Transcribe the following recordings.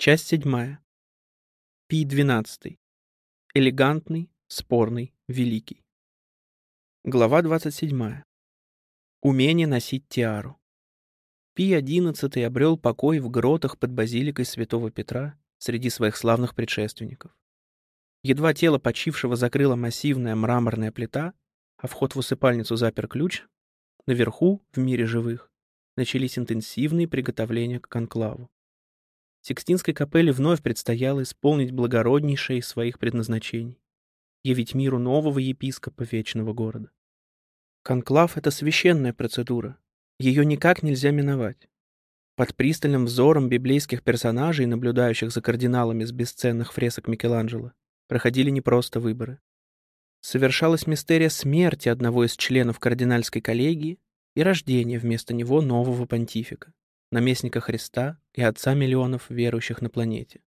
Часть седьмая. Пий двенадцатый. Элегантный, спорный, великий. Глава двадцать седьмая. Умение носить тиару. Пий одиннадцатый обрел покой в гротах под базиликой святого Петра среди своих славных предшественников. Едва тело почившего закрыла массивная мраморная плита, а вход в усыпальницу запер ключ, наверху, в мире живых, начались интенсивные приготовления к конклаву. Сикстинской капелле вновь предстояло исполнить благороднейшее из своих предназначений — явить миру нового епископа вечного города. Конклав — это священная процедура. Ее никак нельзя миновать. Под пристальным взором библейских персонажей, наблюдающих за кардиналами с бесценных фресок Микеланджело, проходили не просто выборы. Совершалась мистерия смерти одного из членов кардинальской коллегии и рождения вместо него нового понтифика наместника Христа и отца миллионов верующих на планете.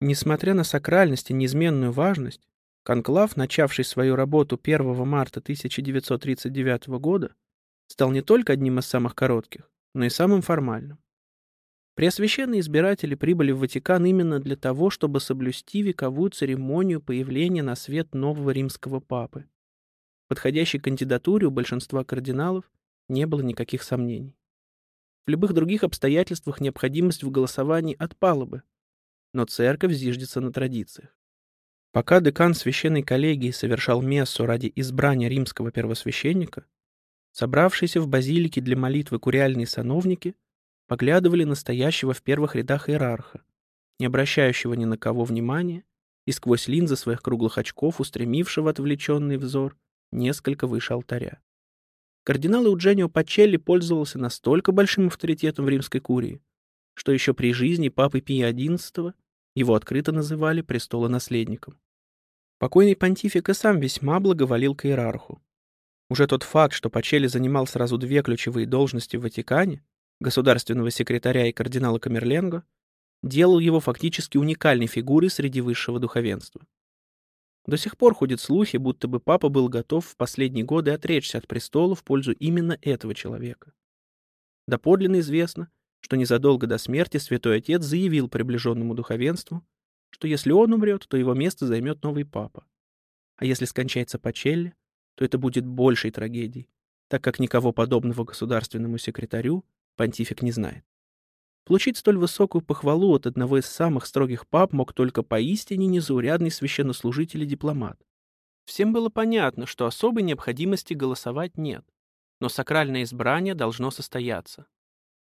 Несмотря на сакральность и неизменную важность, конклав, начавший свою работу 1 марта 1939 года, стал не только одним из самых коротких, но и самым формальным. Преосвященные избиратели прибыли в Ватикан именно для того, чтобы соблюсти вековую церемонию появления на свет нового римского папы. Подходящей кандидатуре у большинства кардиналов не было никаких сомнений. В любых других обстоятельствах необходимость в голосовании отпала бы. Но церковь зиждется на традициях. Пока декан священной коллегии совершал мессу ради избрания римского первосвященника, собравшиеся в базилике для молитвы куриальные сановники поглядывали на стоящего в первых рядах иерарха, не обращающего ни на кого внимания и сквозь линзы своих круглых очков устремившего отвлеченный взор несколько выше алтаря. Кардинал Eugenio Пачелли пользовался настолько большим авторитетом в римской курии, что еще при жизни папы Пия XI его открыто называли престолонаследником. Покойный понтифик и сам весьма благоволил к иерарху. Уже тот факт, что Пачелли занимал сразу две ключевые должности в Ватикане, государственного секретаря и кардинала Камерленго, делал его фактически уникальной фигурой среди высшего духовенства. До сих пор ходят слухи, будто бы папа был готов в последние годы отречься от престола в пользу именно этого человека. Доподлинно известно, что незадолго до смерти святой отец заявил приближенному духовенству, что если он умрет, то его место займет новый папа. А если скончается Пачелли, то это будет большей трагедией, так как никого подобного государственному секретарю понтифик не знает. Получить столь высокую похвалу от одного из самых строгих пап мог только поистине незаурядный священнослужитель и дипломат. Всем было понятно, что особой необходимости голосовать нет, но сакральное избрание должно состояться.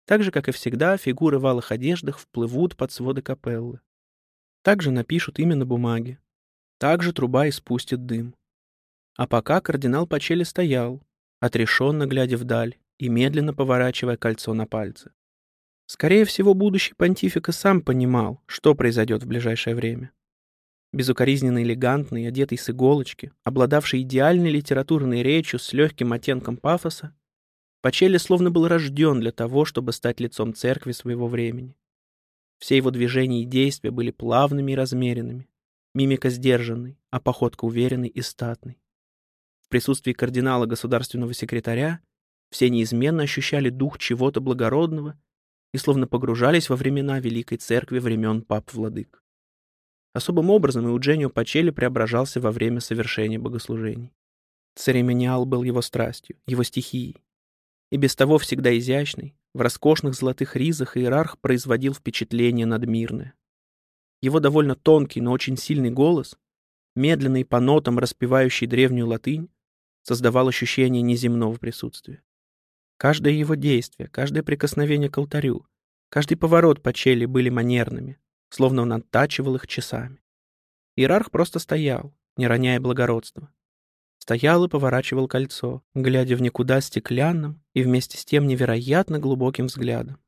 Так же, как и всегда, фигуры в алых одеждах вплывут под своды капеллы. Также напишут имя на бумаге. Также труба испустит дым. А пока кардинал Пачели стоял, отрешенно глядя вдаль и медленно поворачивая кольцо на пальце. Скорее всего, будущий понтифик и сам понимал, что произойдет в ближайшее время. Безукоризненно элегантный, одетый с иголочки, обладавший идеальной литературной речью с легким оттенком пафоса, Пачелли словно был рожден для того, чтобы стать лицом церкви своего времени. Все его движения и действия были плавными и размеренными, мимика сдержанной, а походка уверенной и статной. В присутствии кардинала государственного секретаря все неизменно ощущали дух чего-то благородного и словно погружались во времена Великой Церкви времен пап-владык. Особым образом Eugenio Пачели преображался во время совершения богослужений. Церемониал был его страстью, его стихией. И без того всегда изящный, в роскошных золотых ризах иерарх производил впечатление надмирное. Его довольно тонкий, но очень сильный голос, медленный по нотам распевающий древнюю латынь, создавал ощущение неземного присутствия. Каждое его действие, каждое прикосновение к алтарю, каждый поворот по чели были манерными, словно он оттачивал их часами. Иерарх просто стоял, не роняя благородства. Стоял и поворачивал кольцо, глядя в никуда стеклянным и вместе с тем невероятно глубоким взглядом.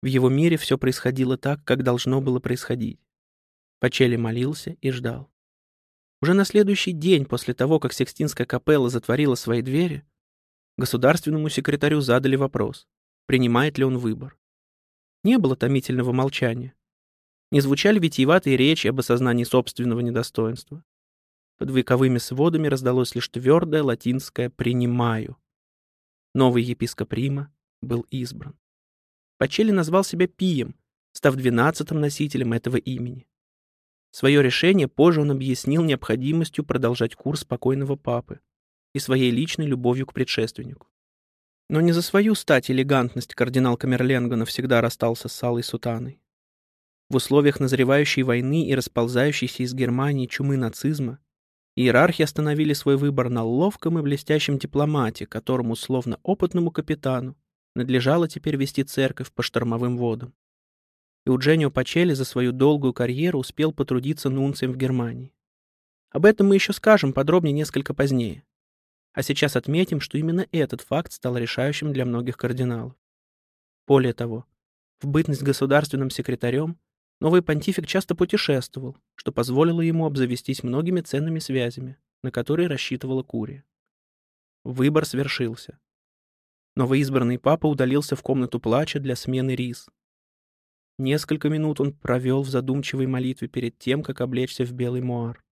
В его мире все происходило так, как должно было происходить. Пачели молился и ждал. Уже на следующий день после того, как Секстинская капелла затворила свои двери, Государственному секретарю задали вопрос, принимает ли он выбор. Не было томительного молчания. Не звучали витиеватые речи об осознании собственного недостоинства. Под вековыми сводами раздалось лишь твердое латинское «принимаю». Новый епископ Рима был избран. Пачели назвал себя Пием, став двенадцатым носителем этого имени. Свое решение позже он объяснил необходимостью продолжать курс покойного папы и своей личной любовью к предшественнику. Но не за свою стать элегантность кардинал Камерленго навсегда расстался с Алой Сутаной. В условиях назревающей войны и расползающейся из Германии чумы нацизма иерархи остановили свой выбор на ловком и блестящем дипломате, которому, словно опытному капитану, надлежало теперь вести церковь по штормовым водам. И у Дженнио Пачели за свою долгую карьеру успел потрудиться нунцием в Германии. Об этом мы еще скажем подробнее несколько позднее. А сейчас отметим, что именно этот факт стал решающим для многих кардиналов. Более того, в бытность государственным секретарем новый понтифик часто путешествовал, что позволило ему обзавестись многими ценными связями, на которые рассчитывала Курия. Выбор свершился. Новоизбранный папа удалился в комнату плача для смены рис. Несколько минут он провел в задумчивой молитве перед тем, как облечься в белый муар.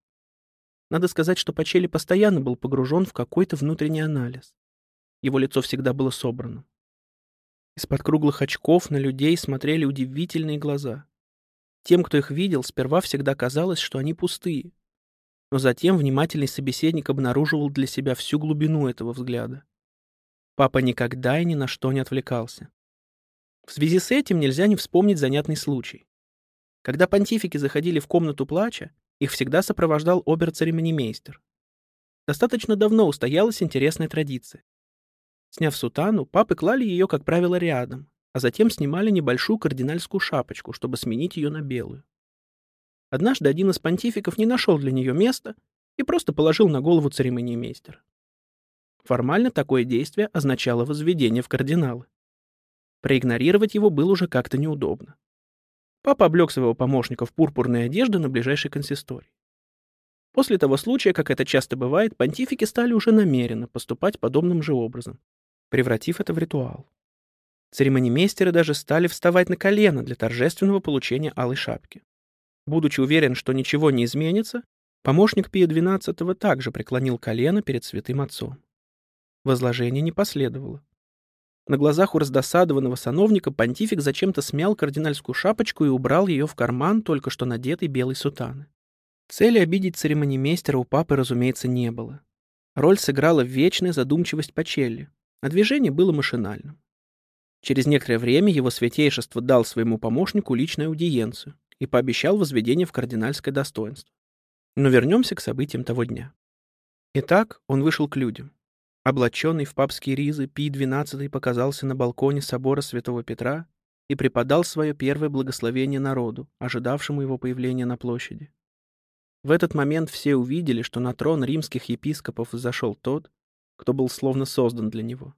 Надо сказать, что Пачели постоянно был погружен в какой-то внутренний анализ. Его лицо всегда было собрано. Из-под круглых очков на людей смотрели удивительные глаза. Тем, кто их видел, сперва всегда казалось, что они пустые. Но затем внимательный собеседник обнаруживал для себя всю глубину этого взгляда. Папа никогда и ни на что не отвлекался. В связи с этим нельзя не вспомнить занятный случай. Когда понтифики заходили в комнату плача, их всегда сопровождал обер-церемонимейстер. Достаточно давно устоялась интересная традиция. Сняв сутану, папы клали ее, как правило, рядом, а затем снимали небольшую кардинальскую шапочку, чтобы сменить ее на белую. Однажды один из понтификов не нашел для нее места и просто положил на голову церемонимейстера. Формально такое действие означало возведение в кардиналы. Проигнорировать его было уже как-то неудобно. Папа облег своего помощника в пурпурные одежды на ближайшей консистории. После того случая, как это часто бывает, понтифики стали уже намеренно поступать подобным же образом, превратив это в ритуал. Церемонимейстеры даже стали вставать на колено для торжественного получения алой шапки. Будучи уверен, что ничего не изменится, помощник Пия XII также преклонил колено перед святым отцом. Возложение не последовало. На глазах у раздосадованного сановника понтифик зачем-то смял кардинальскую шапочку и убрал ее в карман только что надетой белой сутаны. Цели обидеть церемонимейстера у папы, разумеется, не было. Роль сыграла вечная задумчивость Пачелли, а движение было машинальным. Через некоторое время его святейшество дал своему помощнику личную аудиенцию и пообещал возведение в кардинальское достоинство. Но вернемся к событиям того дня. Итак, он вышел к людям. Облаченный в папские ризы, Пий XII показался на балконе собора Святого Петра и преподал свое первое благословение народу, ожидавшему его появления на площади. В этот момент все увидели, что на трон римских епископов зашел тот, кто был словно создан для него.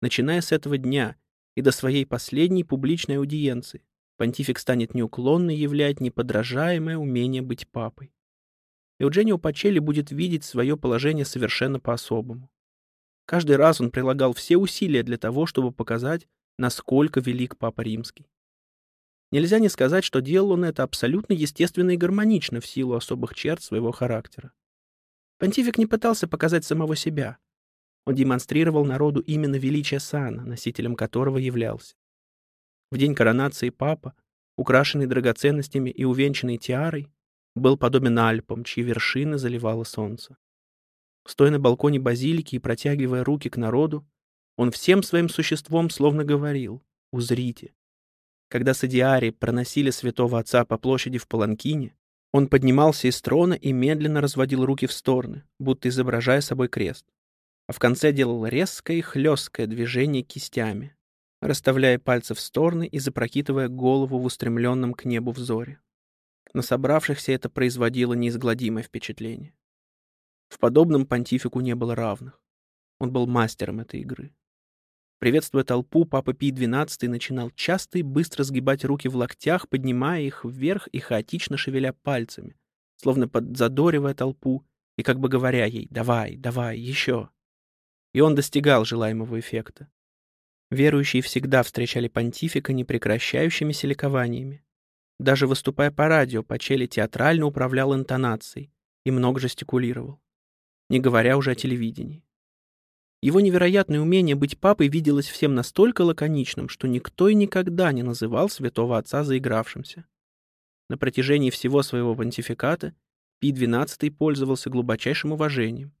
Начиная с этого дня и до своей последней публичной аудиенции, понтифик станет неуклонно являть неподражаемое умение быть папой. Eugenio Пачелли будет видеть свое положение совершенно по-особому. Каждый раз он прилагал все усилия для того, чтобы показать, насколько велик Папа Римский. Нельзя не сказать, что делал он это абсолютно естественно и гармонично в силу особых черт своего характера. Понтифик не пытался показать самого себя. Он демонстрировал народу именно величие сана, носителем которого являлся. В день коронации папа, украшенный драгоценностями и увенчанный тиарой, был подобен Альпам, чьи вершины заливало солнце. Стоя на балконе базилики и протягивая руки к народу, он всем своим существом словно говорил «Узрите». Когда садиари проносили святого отца по площади в Паланкине, он поднимался из трона и медленно разводил руки в стороны, будто изображая собой крест. А в конце делал резкое и хлесткое движение кистями, расставляя пальцы в стороны и запрокидывая голову в устремленном к небу взоре. На собравшихся это производило неизгладимое впечатление. В подобном понтифику не было равных. Он был мастером этой игры. Приветствуя толпу, папа Пий XII начинал часто и быстро сгибать руки в локтях, поднимая их вверх и хаотично шевеля пальцами, словно подзадоривая толпу и как бы говоря ей «давай, давай, еще». И он достигал желаемого эффекта. Верующие всегда встречали понтифика непрекращающимися ликованиями, даже выступая по радио, Пачели театрально управлял интонацией и много жестикулировал, не говоря уже о телевидении. Его невероятное умение быть папой виделось всем настолько лаконичным, что никто и никогда не называл святого отца заигравшимся. На протяжении всего своего понтификата Пий XII пользовался глубочайшим уважением,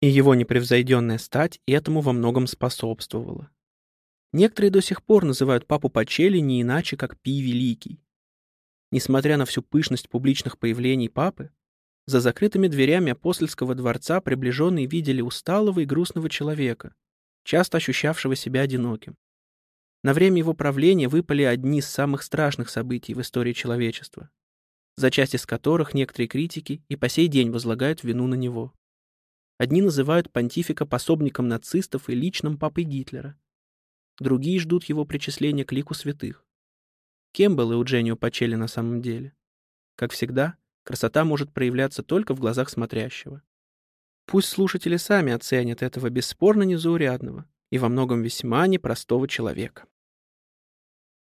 и его непревзойденная стать этому во многом способствовала. Некоторые до сих пор называют папу Пачели не иначе, как Пий Великий. Несмотря на всю пышность публичных появлений папы, за закрытыми дверями апостольского дворца приближенные видели усталого и грустного человека, часто ощущавшего себя одиноким. На время его правления выпали одни из самых страшных событий в истории человечества, за часть из которых некоторые критики и по сей день возлагают вину на него. Одни называют понтифика пособником нацистов и личным папой Гитлера. Другие ждут его причисления к лику святых. Кем был Eugenio Пачели на самом деле? Как всегда, Красота может проявляться только в глазах смотрящего. Пусть слушатели сами оценят этого бесспорно незаурядного и во многом весьма непростого человека.